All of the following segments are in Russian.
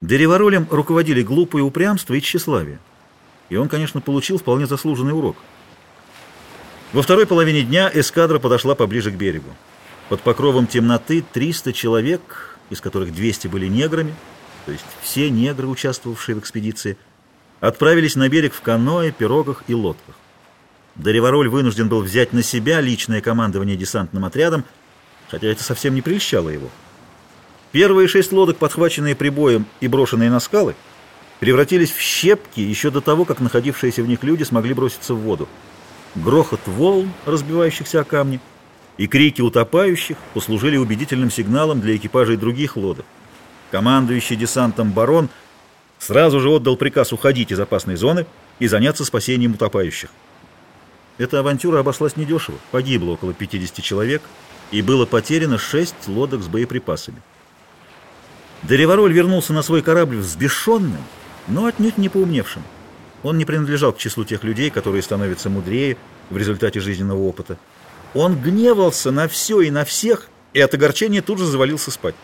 Дереворолем руководили глупое упрямство и тщеславие. И он, конечно, получил вполне заслуженный урок. Во второй половине дня эскадра подошла поближе к берегу. Под покровом темноты 300 человек, из которых 200 были неграми, то есть все негры, участвовавшие в экспедиции, отправились на берег в каноэ, пирогах и лодках. Деревороль вынужден был взять на себя личное командование десантным отрядом, хотя это совсем не прельщало его. Первые шесть лодок, подхваченные прибоем и брошенные на скалы, превратились в щепки еще до того, как находившиеся в них люди смогли броситься в воду. Грохот волн, разбивающихся о камни, и крики утопающих послужили убедительным сигналом для экипажей других лодок. Командующий десантом барон сразу же отдал приказ уходить из опасной зоны и заняться спасением утопающих. Эта авантюра обошлась недешево, погибло около 50 человек, и было потеряно 6 лодок с боеприпасами. Деревороль вернулся на свой корабль взбешенным, но отнюдь не поумневшим. Он не принадлежал к числу тех людей, которые становятся мудрее в результате жизненного опыта. Он гневался на все и на всех, и от огорчения тут же завалился спать.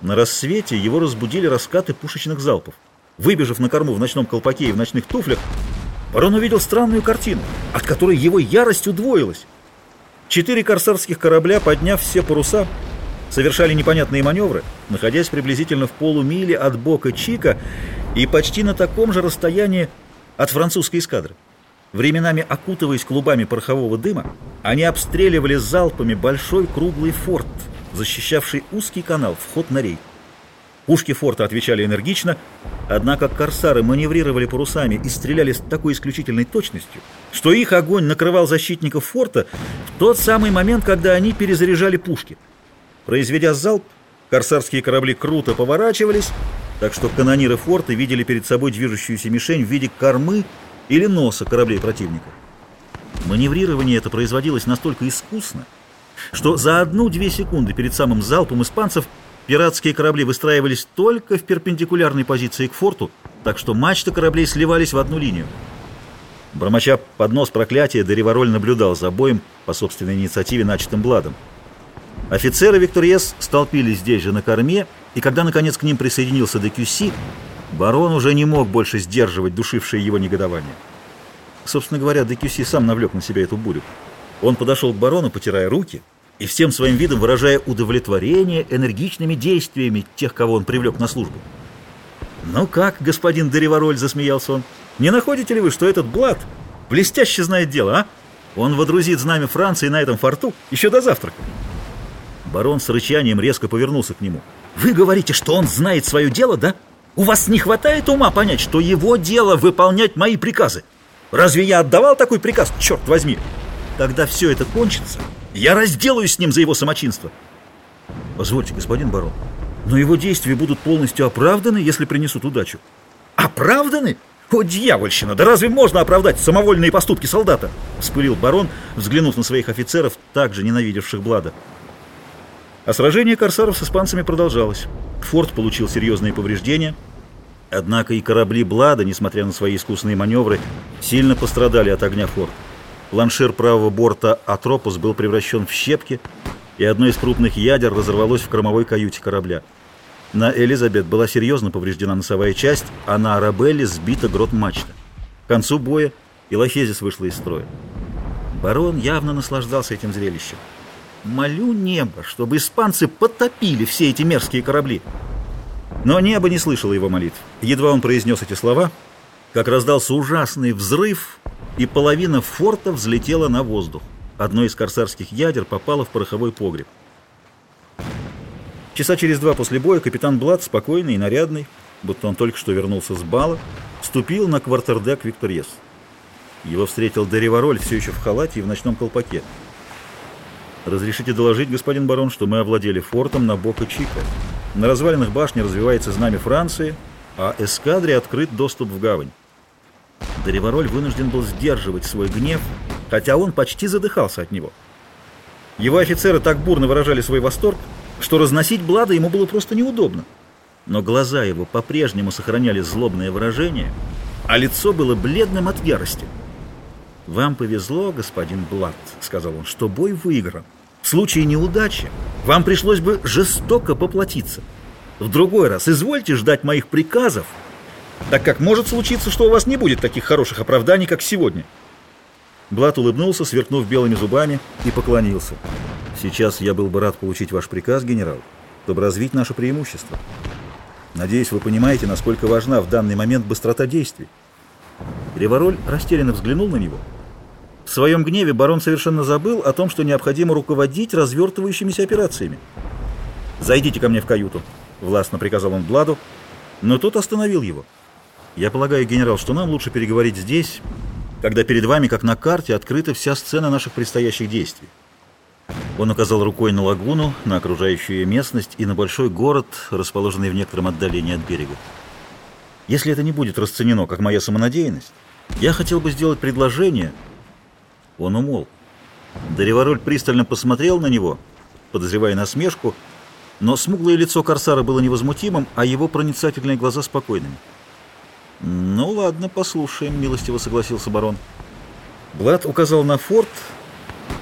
На рассвете его разбудили раскаты пушечных залпов. Выбежав на корму в ночном колпаке и в ночных туфлях, барон увидел странную картину, от которой его ярость удвоилась. Четыре корсарских корабля, подняв все паруса, совершали непонятные маневры, находясь приблизительно в полумиле от бока Чика и почти на таком же расстоянии от французской эскадры. Временами окутываясь клубами порохового дыма, они обстреливали залпами большой круглый форт, защищавший узкий канал, вход на рей. Пушки форта отвечали энергично, однако корсары маневрировали парусами и стреляли с такой исключительной точностью, что их огонь накрывал защитников форта в тот самый момент, когда они перезаряжали пушки. Произведя залп, корсарские корабли круто поворачивались, так что канониры форта видели перед собой движущуюся мишень в виде кормы или носа кораблей противника. Маневрирование это производилось настолько искусно, что за одну-две секунды перед самым залпом испанцев пиратские корабли выстраивались только в перпендикулярной позиции к форту, так что мачты кораблей сливались в одну линию. Бормоча под нос проклятия, Деревароль наблюдал за боем по собственной инициативе, начатым Бладом. Офицеры Викториес столпились здесь же на корме, и когда, наконец, к ним присоединился Декюси, барон уже не мог больше сдерживать душившее его негодование. Собственно говоря, Декюси сам навлек на себя эту бурю. Он подошел к барону, потирая руки, и всем своим видом выражая удовлетворение энергичными действиями тех, кого он привлек на службу. «Ну как, господин Деревароль?» — засмеялся он. «Не находите ли вы, что этот Блад блестяще знает дело, а? Он водрузит знамя Франции на этом форту еще до завтрака». Барон с рычанием резко повернулся к нему. «Вы говорите, что он знает свое дело, да? У вас не хватает ума понять, что его дело выполнять мои приказы? Разве я отдавал такой приказ, черт возьми? Когда все это кончится, я разделаюсь с ним за его самочинство». «Позвольте, господин барон, но его действия будут полностью оправданы, если принесут удачу». «Оправданы? О, дьявольщина! Да разве можно оправдать самовольные поступки солдата?» — вспылил барон, взглянув на своих офицеров, также ненавидевших Блада. А сражение корсаров с испанцами продолжалось. Форт получил серьезные повреждения. Однако и корабли Блада, несмотря на свои искусные маневры, сильно пострадали от огня форта. Планшир правого борта «Атропус» был превращен в щепки, и одно из крупных ядер разорвалось в кормовой каюте корабля. На «Элизабет» была серьезно повреждена носовая часть, а на «Арабелле» сбита грот мачта. К концу боя и Лохезис вышла из строя. Барон явно наслаждался этим зрелищем. Молю небо, чтобы испанцы потопили все эти мерзкие корабли. Но небо не слышало его молитв. Едва он произнес эти слова, как раздался ужасный взрыв, и половина форта взлетела на воздух. Одно из корсарских ядер попало в пороховой погреб. Часа через два после боя капитан Блад, спокойный и нарядный, будто он только что вернулся с бала, вступил на квартердек Викториес. Его встретил Деревароль все еще в халате и в ночном колпаке. «Разрешите доложить, господин барон, что мы овладели фортом на Бока-Чика. На развалинах башни развивается знамя Франции, а эскадре открыт доступ в гавань». Деревароль вынужден был сдерживать свой гнев, хотя он почти задыхался от него. Его офицеры так бурно выражали свой восторг, что разносить Блада ему было просто неудобно. Но глаза его по-прежнему сохраняли злобное выражение, а лицо было бледным от ярости. «Вам повезло, господин Блад», — сказал он, — «что бой выигран. В случае неудачи вам пришлось бы жестоко поплатиться. В другой раз извольте ждать моих приказов, так как может случиться, что у вас не будет таких хороших оправданий, как сегодня». Блат улыбнулся, сверкнув белыми зубами, и поклонился. «Сейчас я был бы рад получить ваш приказ, генерал, чтобы развить наше преимущество. Надеюсь, вы понимаете, насколько важна в данный момент быстрота действий». Ревороль растерянно взглянул на него. В своем гневе барон совершенно забыл о том, что необходимо руководить развертывающимися операциями. «Зайдите ко мне в каюту», — властно приказал он Бладу, но тот остановил его. «Я полагаю, генерал, что нам лучше переговорить здесь, когда перед вами, как на карте, открыта вся сцена наших предстоящих действий». Он указал рукой на лагуну, на окружающую местность и на большой город, расположенный в некотором отдалении от берега. Если это не будет расценено как моя самонадеянность, я хотел бы сделать предложение. Он умол. Деревароль пристально посмотрел на него, подозревая насмешку, но смуглое лицо корсара было невозмутимым, а его проницательные глаза спокойными. «Ну ладно, послушаем», — милостиво согласился барон. Блад указал на форт,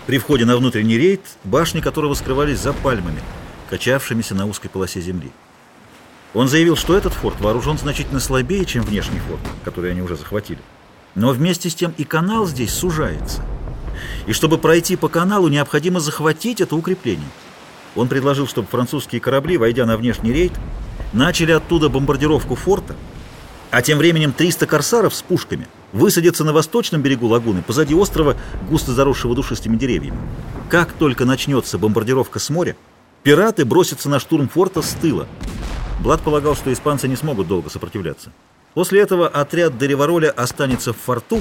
при входе на внутренний рейд, башни которого скрывались за пальмами, качавшимися на узкой полосе земли. Он заявил, что этот форт вооружен значительно слабее, чем внешний форт, который они уже захватили. Но вместе с тем и канал здесь сужается. И чтобы пройти по каналу, необходимо захватить это укрепление. Он предложил, чтобы французские корабли, войдя на внешний рейд, начали оттуда бомбардировку форта, а тем временем 300 корсаров с пушками высадятся на восточном берегу лагуны, позади острова, густо заросшего душистыми деревьями. Как только начнется бомбардировка с моря, пираты бросятся на штурм форта с тыла. Блад полагал, что испанцы не смогут долго сопротивляться. После этого отряд Деревороля останется в форту,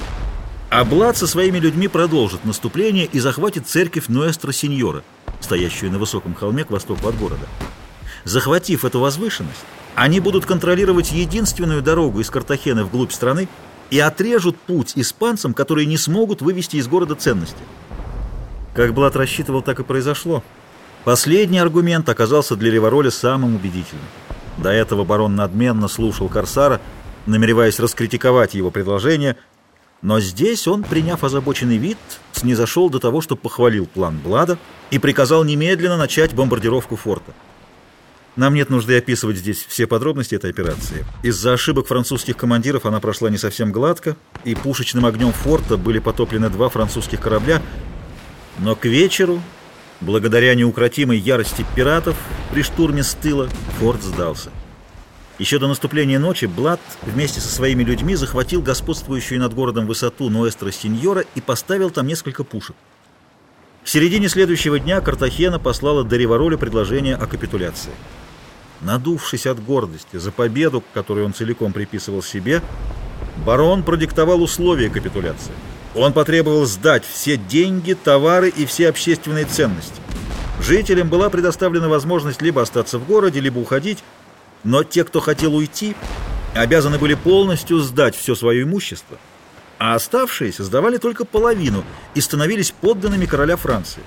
а Блад со своими людьми продолжит наступление и захватит церковь Нуэстро Синьора, стоящую на высоком холме к востоку от города. Захватив эту возвышенность, они будут контролировать единственную дорогу из Картахены вглубь страны и отрежут путь испанцам, которые не смогут вывести из города ценности. Как Блад рассчитывал, так и произошло. Последний аргумент оказался для Ревороля самым убедительным. До этого барон надменно слушал Корсара, намереваясь раскритиковать его предложение, но здесь он, приняв озабоченный вид, снизошел до того, что похвалил план Блада и приказал немедленно начать бомбардировку форта. Нам нет нужды описывать здесь все подробности этой операции. Из-за ошибок французских командиров она прошла не совсем гладко, и пушечным огнем форта были потоплены два французских корабля, но к вечеру Благодаря неукротимой ярости пиратов при штурме с тыла форт сдался. Еще до наступления ночи Блад вместе со своими людьми захватил господствующую над городом высоту Ноэстро-Синьора и поставил там несколько пушек. В середине следующего дня Картахена послала до Ревороля предложение о капитуляции. Надувшись от гордости за победу, которую он целиком приписывал себе, барон продиктовал условия капитуляции. Он потребовал сдать все деньги, товары и все общественные ценности. Жителям была предоставлена возможность либо остаться в городе, либо уходить, но те, кто хотел уйти, обязаны были полностью сдать все свое имущество, а оставшиеся сдавали только половину и становились подданными короля Франции.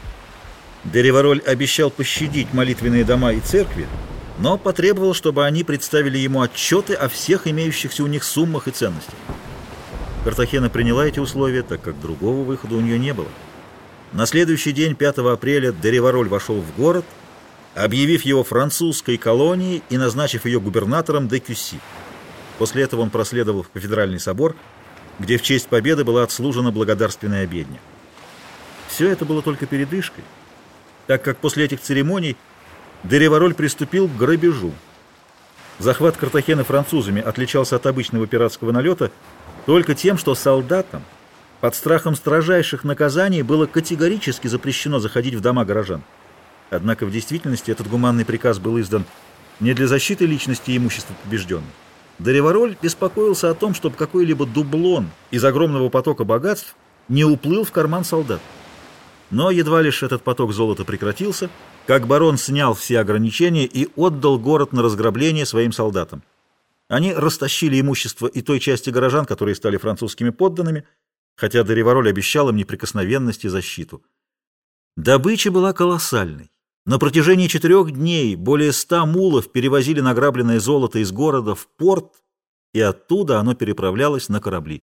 Деревароль обещал пощадить молитвенные дома и церкви, но потребовал, чтобы они представили ему отчеты о всех имеющихся у них суммах и ценностях. Картахена приняла эти условия, так как другого выхода у нее не было. На следующий день, 5 апреля, Деревароль вошел в город, объявив его французской колонией и назначив ее губернатором де Кюсси. После этого он проследовал в кафедральный собор, где в честь победы была отслужена благодарственная обедня. Все это было только передышкой, так как после этих церемоний Деревароль приступил к грабежу. Захват Картахены французами отличался от обычного пиратского налета только тем, что солдатам под страхом строжайших наказаний было категорически запрещено заходить в дома горожан. Однако в действительности этот гуманный приказ был издан не для защиты личности и имущества побежденных. Деревароль беспокоился о том, чтобы какой-либо дублон из огромного потока богатств не уплыл в карман солдат. Но едва лишь этот поток золота прекратился, как барон снял все ограничения и отдал город на разграбление своим солдатам. Они растащили имущество и той части горожан, которые стали французскими подданными, хотя Деревароль обещал им неприкосновенность и защиту. Добыча была колоссальной. На протяжении четырех дней более ста мулов перевозили награбленное золото из города в порт, и оттуда оно переправлялось на корабли.